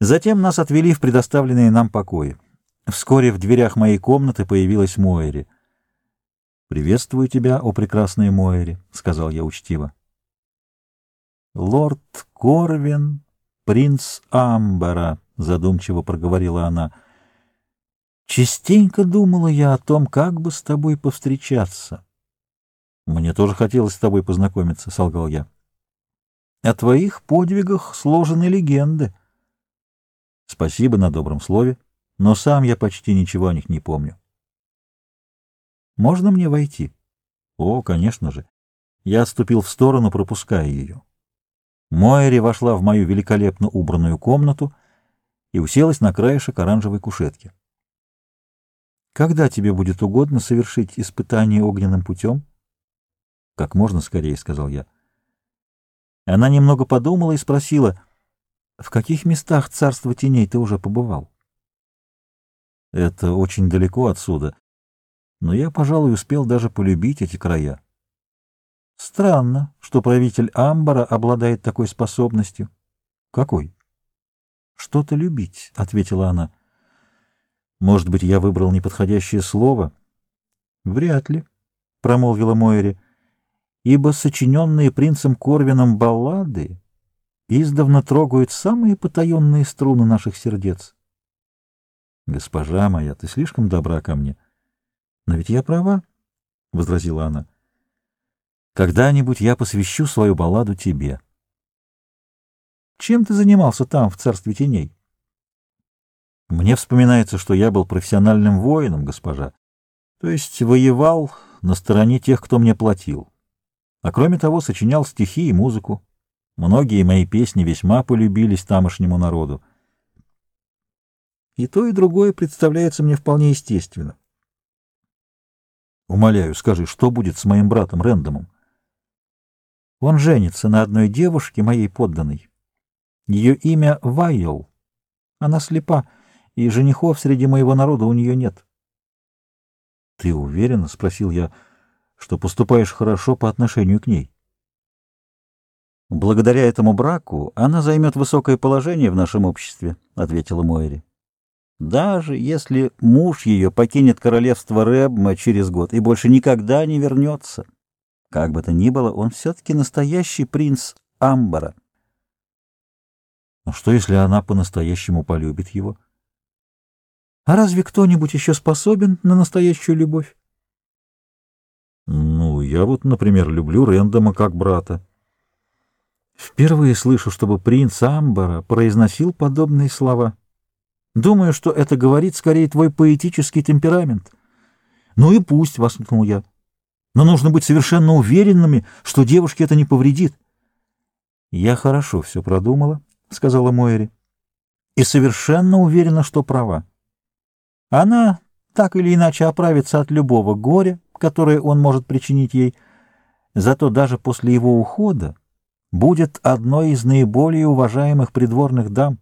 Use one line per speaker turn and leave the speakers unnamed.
Затем нас отвели в предоставленные нам покои. Вскоре в дверях моей комнаты появилась Моэри. «Приветствую тебя, о прекрасная Моэри», — сказал я учтиво. «Лорд Корвин, принц Амбара», — задумчиво проговорила она. «Частенько думала я о том, как бы с тобой повстречаться». «Мне тоже хотелось с тобой познакомиться», — солгал я. «О твоих подвигах сложены легенды». Спасибо на добром слове, но сам я почти ничего о них не помню. Можно мне войти? О, конечно же. Я отступил в сторону, пропуская ее. Мойри вошла в мою великолепно убранную комнату и уселась на краешек оранжевой кушетки. «Когда тебе будет угодно совершить испытание огненным путем?» «Как можно скорее», — сказал я. Она немного подумала и спросила, в каких местах царства теней ты уже побывал? Это очень далеко отсюда, но я, пожалуй, успел даже полюбить эти края. Странно, что правитель Амбара обладает такой способностью. Какой? Что-то любить, — ответила она. Может быть, я выбрал неподходящее слово? Вряд ли, — промолвила Мойри, — ибо сочиненные принцем Корвином баллады издавна трогают самые потаенные струны наших сердец. Госпожа моя, ты слишком добра ко мне. Но ведь я права, — возразила она. Когда-нибудь я посвящу свою балладу тебе. Чем ты занимался там, в царстве теней? Мне вспоминается, что я был профессиональным воином, госпожа, то есть воевал на стороне тех, кто мне платил. А кроме того, сочинял стихи и музыку. Многие мои песни весьма полюбились тамошнему народу. И то, и другое представляется мне вполне естественно. Умоляю, скажи, что будет с моим братом Рэндомом? Он женится на одной девушке, моей подданной. Ее имя Вайол. Она слепа, и женихов среди моего народа у нее нет. — Ты уверена, — спросил я, — что поступаешь хорошо по отношению к ней? — Благодаря этому браку она займет высокое положение в нашем обществе, — ответила Мойри. — Даже если муж ее покинет королевство Рэбма через год и больше никогда не вернется. Как бы то ни было, он все-таки настоящий принц Амбара. Но что, если она по-настоящему полюбит его? А разве кто-нибудь еще способен на настоящую любовь? Ну, я вот, например, люблю Рэндома как брата. Впервые слышу, чтобы принц Амбара произносил подобные слова. Думаю, что это говорит скорее твой поэтический темперамент. Ну и пусть, — воскликнул я. Но нужно быть совершенно уверенными, что девушке это не повредит. Я хорошо все продумала, — сказала Мойри, — и совершенно уверена, что права. Она так или иначе оправится от любого горя, которое он может причинить ей, зато даже после его ухода будет одной из наиболее уважаемых придворных дам.